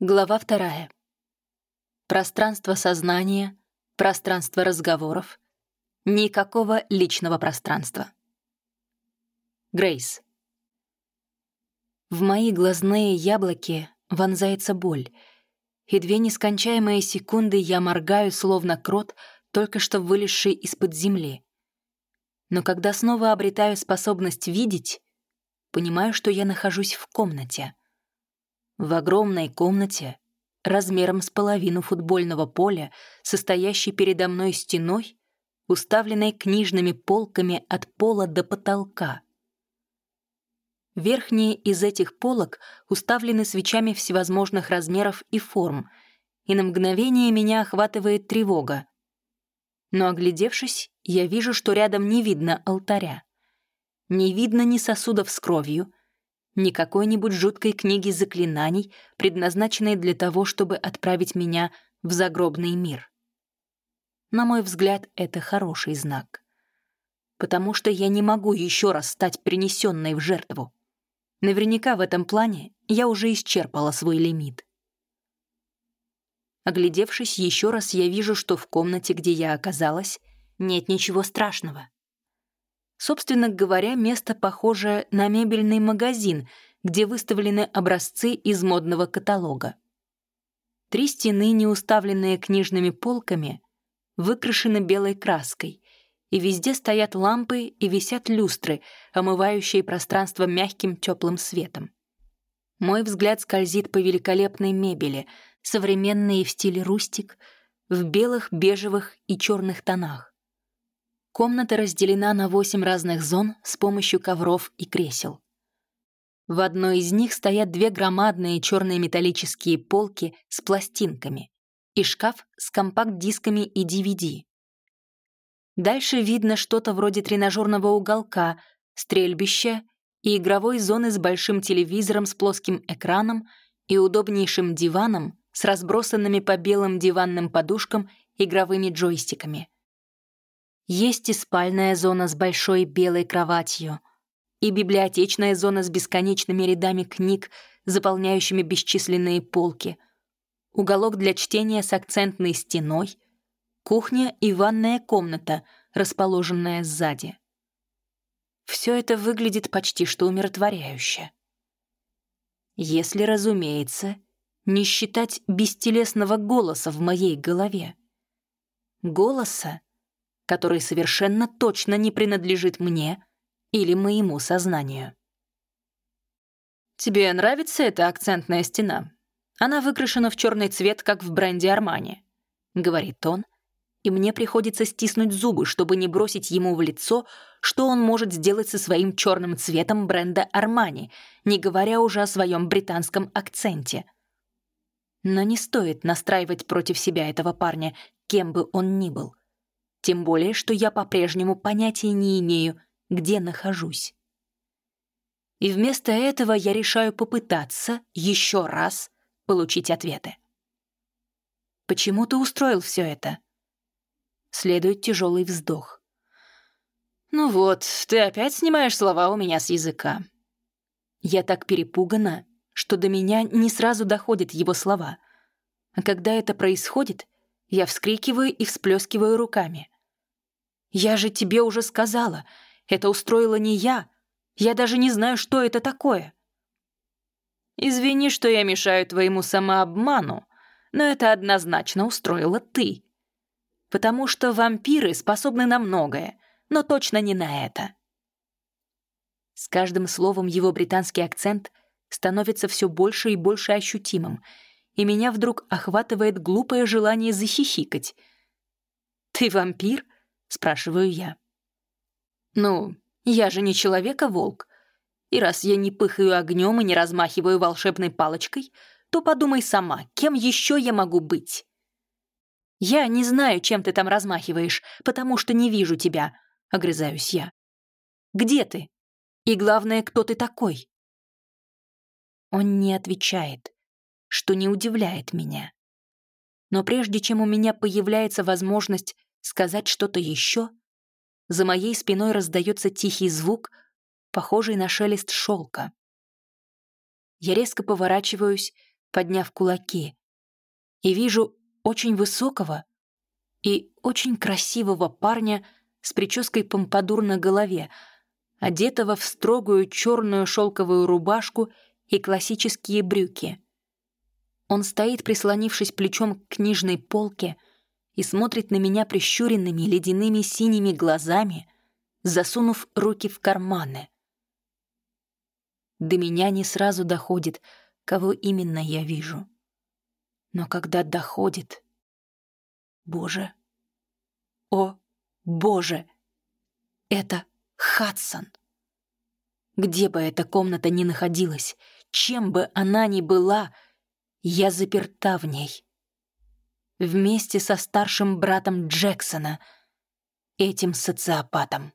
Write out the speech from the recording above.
Глава вторая. Пространство сознания, пространство разговоров, никакого личного пространства. Грейс. В мои глазные яблоки вонзается боль, и две нескончаемые секунды я моргаю, словно крот, только что вылезший из-под земли. Но когда снова обретаю способность видеть, понимаю, что я нахожусь в комнате — в огромной комнате, размером с половину футбольного поля, состоящей передо мной стеной, уставленной книжными полками от пола до потолка. Верхние из этих полок уставлены свечами всевозможных размеров и форм, и на мгновение меня охватывает тревога. Но, оглядевшись, я вижу, что рядом не видно алтаря. Не видно ни сосудов с кровью, не какой-нибудь жуткой книги заклинаний, предназначенной для того, чтобы отправить меня в загробный мир. На мой взгляд, это хороший знак. Потому что я не могу еще раз стать принесенной в жертву. Наверняка в этом плане я уже исчерпала свой лимит. Оглядевшись еще раз, я вижу, что в комнате, где я оказалась, нет ничего страшного. Собственно говоря, место похоже на мебельный магазин, где выставлены образцы из модного каталога. Три стены, не уставленные книжными полками, выкрашены белой краской, и везде стоят лампы и висят люстры, омывающие пространство мягким теплым светом. Мой взгляд скользит по великолепной мебели, современной в стиле рустик, в белых, бежевых и черных тонах. Комната разделена на восемь разных зон с помощью ковров и кресел. В одной из них стоят две громадные черные металлические полки с пластинками и шкаф с компакт-дисками и DVD. Дальше видно что-то вроде тренажерного уголка, стрельбища и игровой зоны с большим телевизором с плоским экраном и удобнейшим диваном с разбросанными по белым диванным подушкам игровыми джойстиками — есть и спальная зона с большой белой кроватью, и библиотечная зона с бесконечными рядами книг, заполняющими бесчисленные полки, уголок для чтения с акцентной стеной, кухня и ванная комната, расположенная сзади. Все это выглядит почти что умиротворяюще. Если, разумеется, не считать бестелесного голоса в моей голове. Голоса, который совершенно точно не принадлежит мне или моему сознанию. «Тебе нравится эта акцентная стена? Она выкрашена в черный цвет, как в бренде Армани», — говорит он, и мне приходится стиснуть зубы, чтобы не бросить ему в лицо, что он может сделать со своим черным цветом бренда Армани, не говоря уже о своем британском акценте. Но не стоит настраивать против себя этого парня, кем бы он ни был. Тем более, что я по-прежнему понятия не имею, где нахожусь. И вместо этого я решаю попытаться еще раз получить ответы. Почему ты устроил все это? Следует тяжелый вздох. Ну вот, ты опять снимаешь слова у меня с языка. Я так перепугана, что до меня не сразу доходят его слова. А когда это происходит, я вскрикиваю и всплескиваю руками. «Я же тебе уже сказала, это устроила не я. Я даже не знаю, что это такое». «Извини, что я мешаю твоему самообману, но это однозначно устроила ты. Потому что вампиры способны на многое, но точно не на это». С каждым словом его британский акцент становится все больше и больше ощутимым, и меня вдруг охватывает глупое желание захихикать. «Ты вампир?» — спрашиваю я. «Ну, я же не человек-волк. И раз я не пыхаю огнем и не размахиваю волшебной палочкой, то подумай сама, кем еще я могу быть?» «Я не знаю, чем ты там размахиваешь, потому что не вижу тебя», — огрызаюсь я. «Где ты? И главное, кто ты такой?» Он не отвечает, что не удивляет меня. Но прежде чем у меня появляется возможность сказать что-то еще, за моей спиной раздается тихий звук, похожий на шелест шелка. Я резко поворачиваюсь, подняв кулаки, и вижу очень высокого и очень красивого парня с прической помпадур на голове, одетого в строгую черную шелковую рубашку и классические брюки. Он стоит, прислонившись плечом к книжной полке, и смотрит на меня прищуренными ледяными синими глазами, засунув руки в карманы. До меня не сразу доходит, кого именно я вижу. Но когда доходит... Боже! О, Боже! Это Хадсон! Где бы эта комната ни находилась, чем бы она ни была, я заперта в ней. Вместе со старшим братом Джексона, этим социопатом.